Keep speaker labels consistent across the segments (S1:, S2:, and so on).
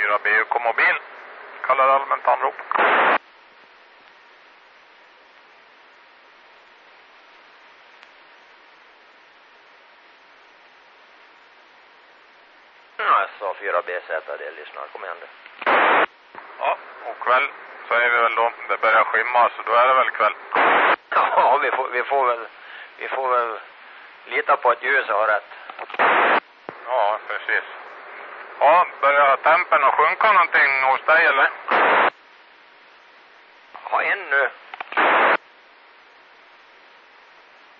S1: SA4 BUK mobil. Kallar allmänt anrop.
S2: Ja, SA4BZ, det lyssnar. Kom igen du.
S1: Ja, och kväll säger vi väl då. Det börjar skymma så då är det väl kväll.
S2: Ja, vi får, vi får väl, vi får väl lita på att ljuset har rätt.
S1: Ja, precis. Ja, börjar tempen att sjunka någonting hos dig eller?
S2: Ja, en nu.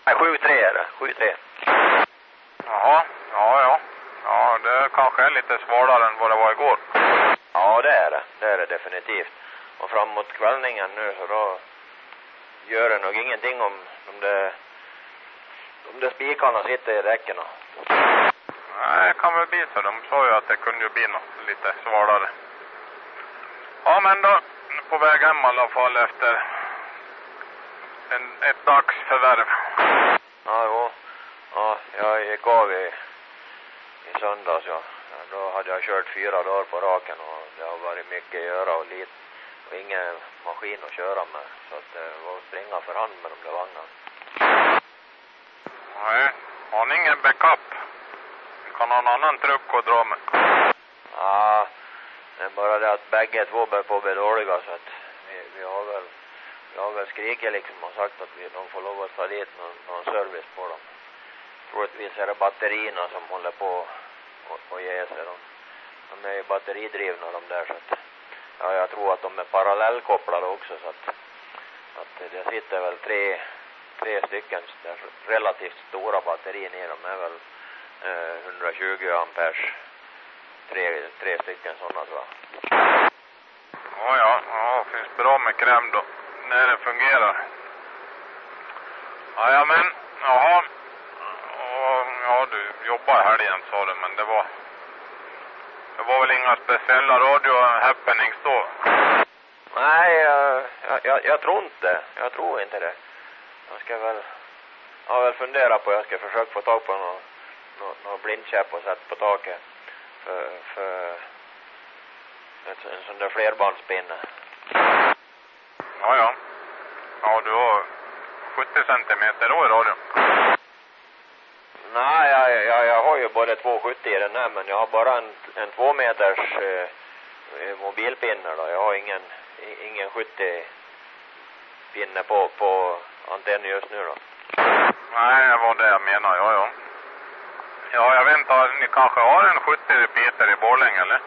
S2: Nej, 7-3 är det. 7-3.
S1: Jaha, ja, ja. Ja, det kanske är lite svårare än vad det var igår.
S2: Ja, det är det. Det är det definitivt. Och framåt kvällningen nu så då gör det nog ingenting om, om det om det spikarna sitter i räcken.
S1: Nej, det kan väl bli så. De sa ju att det kunde ju bli något lite svalare. Ja, men då på väg hem i alla fall efter en, ett dagsförvärv.
S2: Ja, jo. Ja, jag gick av i, i söndags, ja. ja. Då hade jag kört fyra dagar på raken och det har varit mycket att göra och lite och ingen maskin att köra med. Så att det var att springa för hand med de där vagnarna.
S1: Nej, har ni ingen backup? Kan ha en annan truck att dra med.
S2: Ja, det är bara det att bägge två börjar på att bli dåliga så att vi, vi har väl vi har väl skrikit liksom och sagt att vi, de får lov att ta dit någon, någon service på dem. Troligtvis är det batterierna som håller på och, och ge sig. De, de är ju batteridrivna de där så att ja, jag tror att de är parallellkopplade också så att, att det sitter väl tre, tre stycken där relativt stora batterier i dem är väl 120 amperes tre, tre stycken sådana tror jag.
S1: Ja, ja, ja, finns bra med kräm då. När det fungerar. Ja, ja men, jaha. Och, ja, du jobbar helgen sa du, men det var... Det var väl inga speciella radio happenings då?
S2: Nej, jag, jag, jag, tror inte. Jag tror inte det. Jag ska väl... Jag har väl funderat på jag ska försöka få tag på någon, någon blindkäpp och sätta på taket. För, för ett, en sån där flerbarnspinne.
S1: Ja, ja. Ja, du har 70 centimeter då i radion.
S2: Nej, jag, jag, jag har ju både 270 i den här, men jag har bara en, en två meters eh, mobilpinne då. Jag har ingen, ingen 70 pinne på, på antennen just nu då.
S1: Nej, det var det jag menar, ja, ja. Ja, jag vet inte, ni kanske har en 70 repeater i Borlänge, eller?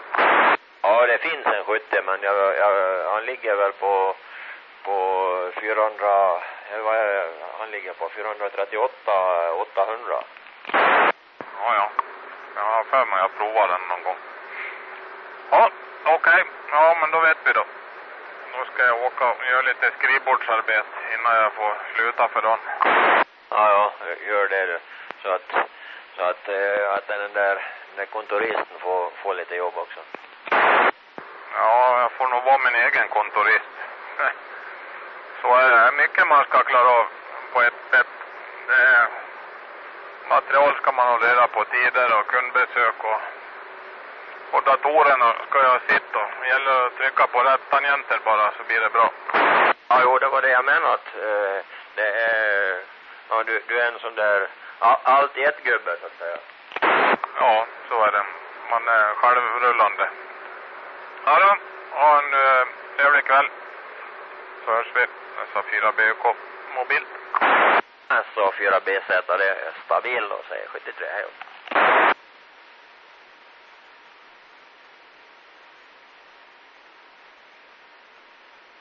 S2: Ja, det finns en 70, men jag, jag, han ligger väl på, på 400, eller vad är det? Han ligger på 438 800.
S1: Ja, ja. Jag har för mig att prova den någon gång. Ja, okej. Okay. Ja, men då vet vi då. Då ska jag åka och göra lite skrivbordsarbete innan jag får sluta för dagen.
S2: Ja, ja, gör det du. Så att, att, äh, att den där, den kontoristen får, får lite jobb också.
S1: Ja, jag får nog vara min egen kontorist. Så är det. mycket man ska klara av på ett, ett det material ska man ha reda på tider och kundbesök och på datorerna ska jag sitta och det gäller att trycka på rätt tangenter bara så blir det bra.
S2: Ja, jo, det var det jag menade att eh, det är, ja, du, du är en sån där all, allt i ett gubbe så att säga.
S1: Ja, så är det. Man är självrullande. Ja då, ha en uh, trevlig kväll. Så hörs vi. SA4BUK mobil.
S2: SA4BZ, det är stabil då, säger 73. Hej